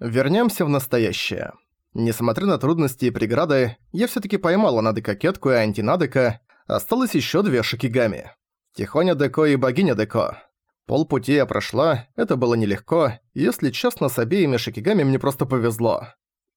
Вернемся в настоящее. Несмотря на трудности и преграды, я все таки поймала Надека-кетку и антинадека, осталось еще две шикигами. Тихоня Деко и богиня Деко. Полпути я прошла, это было нелегко, если честно, с обеими шикигами мне просто повезло.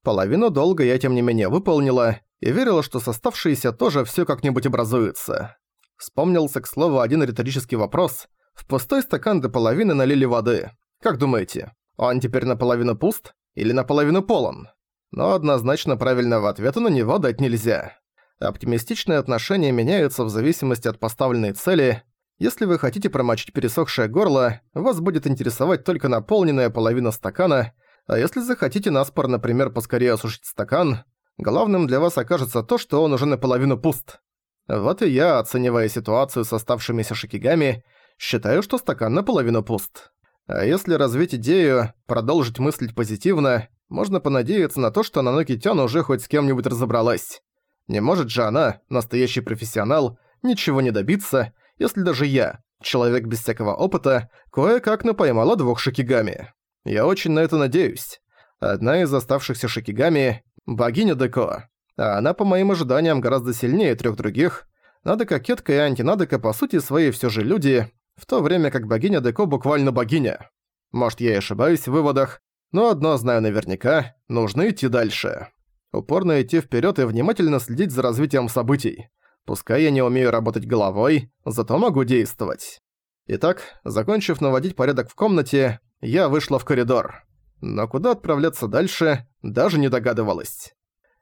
Половину долга я тем не менее выполнила, и верила, что с оставшиеся тоже всё как-нибудь образуется. Вспомнился, к слову, один риторический вопрос. В пустой стакан до половины налили воды. Как думаете, он теперь наполовину пуст или наполовину полон? Но однозначно правильного ответа на него дать нельзя. Оптимистичные отношения меняются в зависимости от поставленной цели. Если вы хотите промочить пересохшее горло, вас будет интересовать только наполненная половина стакана, а если захотите наспор, например, поскорее осушить стакан, главным для вас окажется то, что он уже наполовину пуст. Вот и я, оценивая ситуацию с оставшимися шикигами, считаю, что стакан наполовину пуст. А если развить идею, продолжить мыслить позитивно, можно понадеяться на то, что Наноки Тён уже хоть с кем-нибудь разобралась. Не может же она, настоящий профессионал, ничего не добиться, если даже я, человек без всякого опыта, кое-как напоймала двух шикигами. Я очень на это надеюсь. Одна из оставшихся шикигами Богиня Деко. А она, по моим ожиданиям, гораздо сильнее трех других. Надека-кетка и антинадека по сути своей все же люди, в то время как богиня Деко буквально богиня. Может, я и ошибаюсь в выводах, но одно знаю наверняка – нужно идти дальше. Упорно идти вперед и внимательно следить за развитием событий. Пускай я не умею работать головой, зато могу действовать. Итак, закончив наводить порядок в комнате, я вышла в коридор но куда отправляться дальше, даже не догадывалась.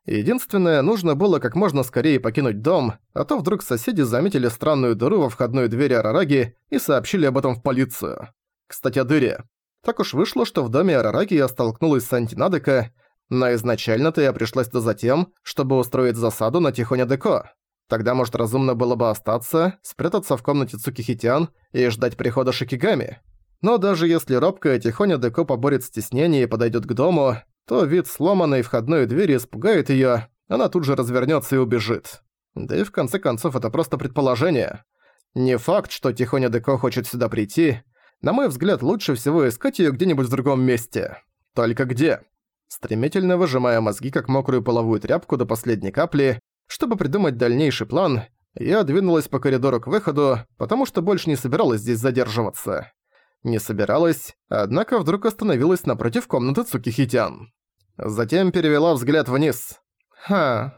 Единственное, нужно было как можно скорее покинуть дом, а то вдруг соседи заметили странную дыру во входной двери Арараги и сообщили об этом в полицию. Кстати, о дыре. Так уж вышло, что в доме Арараги я столкнулась с Антинадека, но изначально-то я пришла сюда за тем, чтобы устроить засаду на Тихоня Деко. Тогда, может, разумно было бы остаться, спрятаться в комнате Цукихитян и ждать прихода Шикигами. Но даже если робкая тихоня Деко поборет стеснение и подойдет к дому, то вид сломанной входной двери испугает ее, она тут же развернется и убежит. Да и в конце концов это просто предположение. Не факт, что Тихоня Деко хочет сюда прийти. На мой взгляд, лучше всего искать ее где-нибудь в другом месте. Только где? Стремительно выжимая мозги как мокрую половую тряпку до последней капли, чтобы придумать дальнейший план, я двинулась по коридору к выходу, потому что больше не собиралась здесь задерживаться. Не собиралась, однако вдруг остановилась напротив комнаты Цукихитян. Затем перевела взгляд вниз. Ха.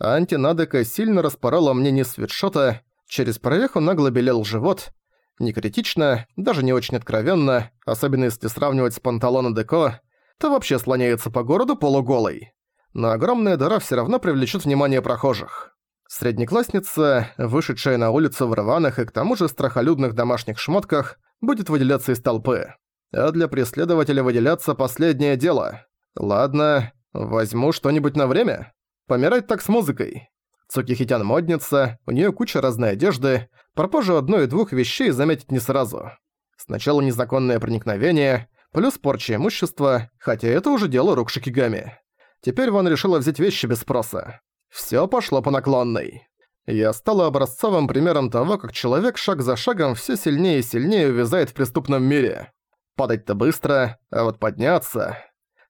Антинадека сильно распорола мне низ свитшота, через прореху нагло белел живот. Не критично, даже не очень откровенно, особенно если сравнивать с панталона Деко, то вообще слоняется по городу полуголой. Но огромная дыра всё равно привлечет внимание прохожих. Среднеклассница, вышедшая на улицу в рваных и к тому же страхолюдных домашних шмотках, будет выделяться из толпы. А для преследователя выделяться последнее дело. Ладно, возьму что-нибудь на время. Помирать так с музыкой. Цукихитян модница, у нее куча разной одежды, пропажу одной-двух вещей заметить не сразу. Сначала незаконное проникновение, плюс порча имущества, хотя это уже дело рук Шикигами. Теперь Ван решила взять вещи без спроса. Всё пошло по наклонной. Я стала образцовым примером того, как человек шаг за шагом все сильнее и сильнее увязает в преступном мире. Падать-то быстро, а вот подняться...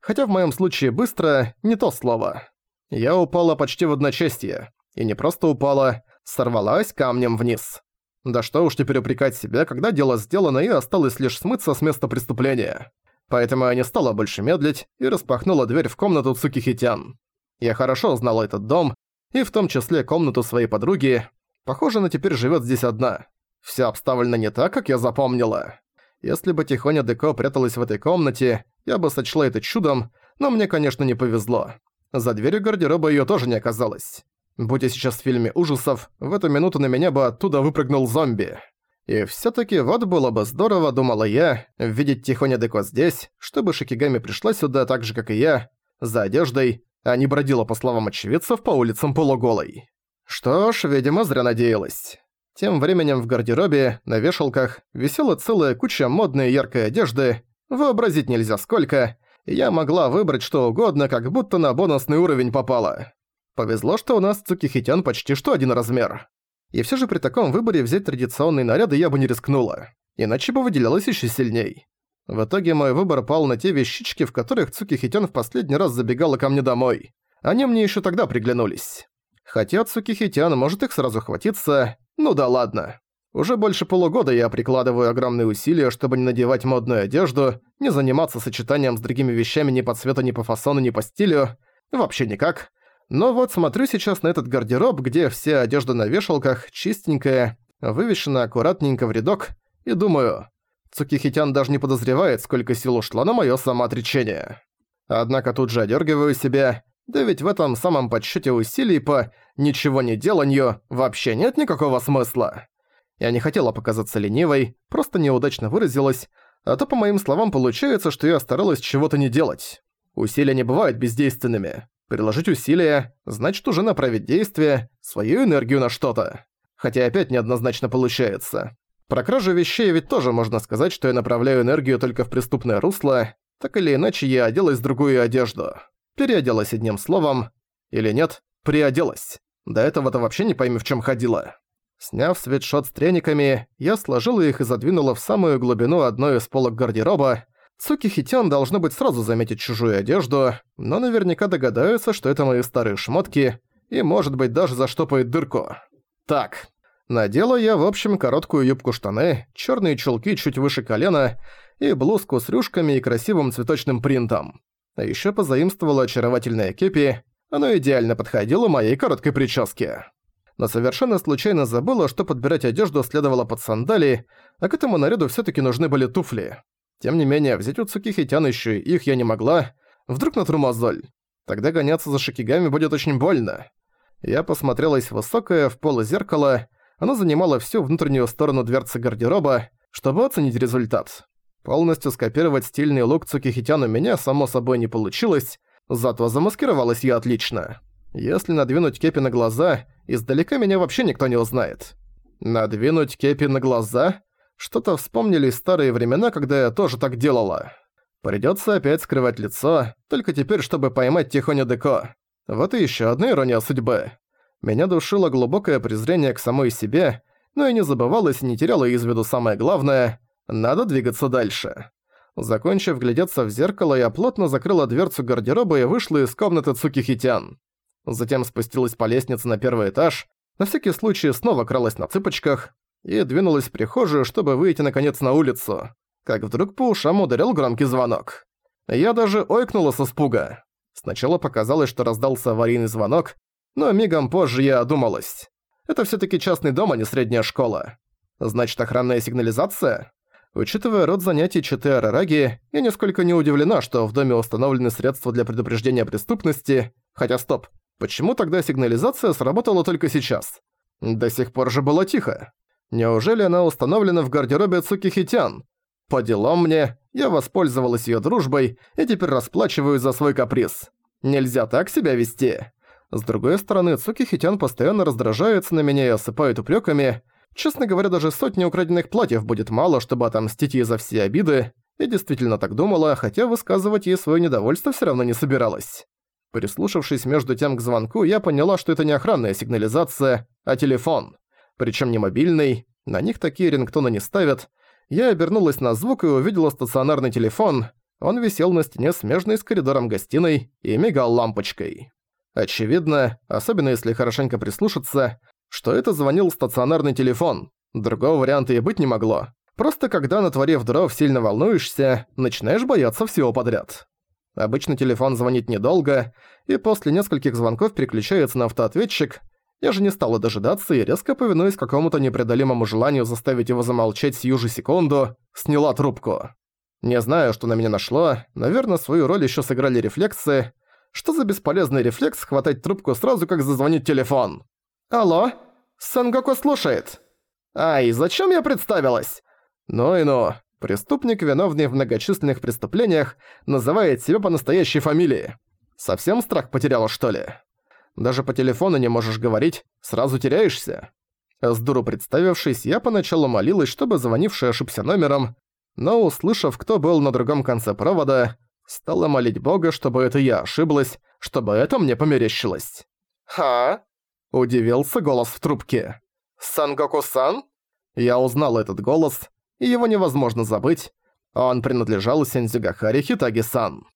Хотя в моем случае быстро – не то слово. Я упала почти в одночасье. И не просто упала, сорвалась камнем вниз. Да что уж теперь упрекать себя, когда дело сделано и осталось лишь смыться с места преступления. Поэтому я не стала больше медлить и распахнула дверь в комнату Цукихитян. Я хорошо знала этот дом, и в том числе комнату своей подруги. Похоже, она теперь живет здесь одна. Всё обставлено не так, как я запомнила. Если бы Тихоня Деко пряталась в этой комнате, я бы сочла это чудом, но мне, конечно, не повезло. За дверью гардероба её тоже не оказалось. Будь я сейчас в фильме ужасов, в эту минуту на меня бы оттуда выпрыгнул зомби. И всё-таки вот было бы здорово, думала я, видеть Тихоня Деко здесь, чтобы Шикигами пришла сюда так же, как и я, за одеждой, а не бродила, по словам очевидцев, по улицам полуголой. Что ж, видимо, зря надеялась. Тем временем в гардеробе, на вешалках, висела целая куча модной яркой одежды, вообразить нельзя сколько, я могла выбрать что угодно, как будто на бонусный уровень попала. Повезло, что у нас Цукихитян почти что один размер. И все же при таком выборе взять традиционные наряды я бы не рискнула, иначе бы выделялась еще сильней. В итоге мой выбор пал на те вещички, в которых Цуки Хитян в последний раз забегала ко мне домой. Они мне еще тогда приглянулись. Хотя Цуки Хитян может их сразу хватиться, ну да ладно. Уже больше полугода я прикладываю огромные усилия, чтобы не надевать модную одежду, не заниматься сочетанием с другими вещами ни по цвету, ни по фасону, ни по стилю. Вообще никак. Но вот смотрю сейчас на этот гардероб, где вся одежда на вешалках, чистенькая, вывешена аккуратненько в рядок, и думаю, Цукихитян даже не подозревает, сколько сил ушло на моё самоотречение. Однако тут же одергиваю себя, да ведь в этом самом подсчёте усилий по «ничего не деланию» вообще нет никакого смысла. Я не хотела показаться ленивой, просто неудачно выразилась, а то, по моим словам, получается, что я старалась чего-то не делать. Усилия не бывают бездейственными. Приложить усилия – значит уже направить действие, свою энергию на что-то. Хотя опять неоднозначно получается. Про кражу вещей ведь тоже можно сказать, что я направляю энергию только в преступное русло, так или иначе я оделась в другую одежду. Переоделась одним словом. Или нет, приоделась. До этого-то вообще не пойми в чем ходила. Сняв свитшот с трениками, я сложила их и задвинула в самую глубину одной из полок гардероба. Цуки Хитян должно быть сразу заметить чужую одежду, но наверняка догадаются, что это мои старые шмотки, и может быть даже заштопает дырку. Так, надела я в общем короткую юбку-штаны, черные чулки чуть выше колена и блузку с рюшками и красивым цветочным принтом. А еще позаимствовала очаровательное кепи, оно идеально подходило моей короткой прическе но совершенно случайно забыла, что подбирать одежду следовало под сандали, а к этому наряду всё таки нужны были туфли. Тем не менее, взять у Цукихитян ещё и их я не могла. Вдруг натру мозоль. Тогда гоняться за шикигами будет очень больно. Я посмотрелась в высокое, в поло зеркало. Оно занимало всю внутреннюю сторону дверцы гардероба, чтобы оценить результат. Полностью скопировать стильный лук Цукихитян у меня, само собой, не получилось, зато замаскировалась я отлично. Если надвинуть кепи на глаза, издалека меня вообще никто не узнает. Надвинуть кепи на глаза? Что-то вспомнили старые времена, когда я тоже так делала. Придётся опять скрывать лицо, только теперь, чтобы поймать Тихоню Деко. Вот и ещё одна ирония судьбы. Меня душило глубокое презрение к самой себе, но и не забывалась и не теряла из виду самое главное – надо двигаться дальше. Закончив глядеться в зеркало, я плотно закрыла дверцу гардероба и вышла из комнаты Цукихитян. Затем спустилась по лестнице на первый этаж, на всякий случай снова кралась на цыпочках и двинулась в прихожую, чтобы выйти наконец на улицу. Как вдруг по ушам ударил громкий звонок. Я даже ойкнула с испуга. Сначала показалось, что раздался аварийный звонок, но мигом позже я одумалась. Это всё-таки частный дом, а не средняя школа. Значит, охранная сигнализация? Учитывая род занятий Читы Арараги, я нисколько не удивлена, что в доме установлены средства для предупреждения преступности. Хотя стоп, Почему тогда сигнализация сработала только сейчас? До сих пор же было тихо. Неужели она установлена в гардеробе Цукихитян? По делам мне, я воспользовалась её дружбой и теперь расплачиваюсь за свой каприз. Нельзя так себя вести. С другой стороны, Цукихитян постоянно раздражается на меня и осыпает упрёками. Честно говоря, даже сотни украденных платьев будет мало, чтобы отомстить ей за все обиды. Я действительно так думала, хотя высказывать ей своё недовольство всё равно не собиралась. Прислушавшись между тем к звонку, я поняла, что это не охранная сигнализация, а телефон. Причем не мобильный, на них такие рингтоны не ставят. Я обернулась на звук и увидела стационарный телефон. Он висел на стене смежной с коридором гостиной и мигал лампочкой. Очевидно, особенно если хорошенько прислушаться, что это звонил стационарный телефон. Другого варианта и быть не могло. Просто когда, натворив дров, сильно волнуешься, начинаешь бояться всего подряд. Обычно телефон звонит недолго, и после нескольких звонков переключается на автоответчик. Я же не стала дожидаться и резко повинуясь какому-то непреодолимому желанию заставить его замолчать сию же секунду, сняла трубку. Не знаю, что на меня нашло, наверное, свою роль еще сыграли рефлексы. Что за бесполезный рефлекс хватать трубку сразу, как зазвонит телефон? «Алло? Сангоку слушает!» «Ай, зачем я представилась?» «Ну и ну, Преступник, виновный в многочисленных преступлениях, называет себя по настоящей фамилии. Совсем страх потеряла, что ли? Даже по телефону не можешь говорить, сразу теряешься. С дуру представившись, я поначалу молилась, чтобы звонивший ошибся номером, но, услышав, кто был на другом конце провода, стала молить Бога, чтобы это я ошиблась, чтобы это мне померещилось. «Ха?» – удивился голос в трубке. «Сангоку-сан?» Я узнал этот голос, и его невозможно забыть. Он принадлежал Сензюгахаре Хитаги-сан.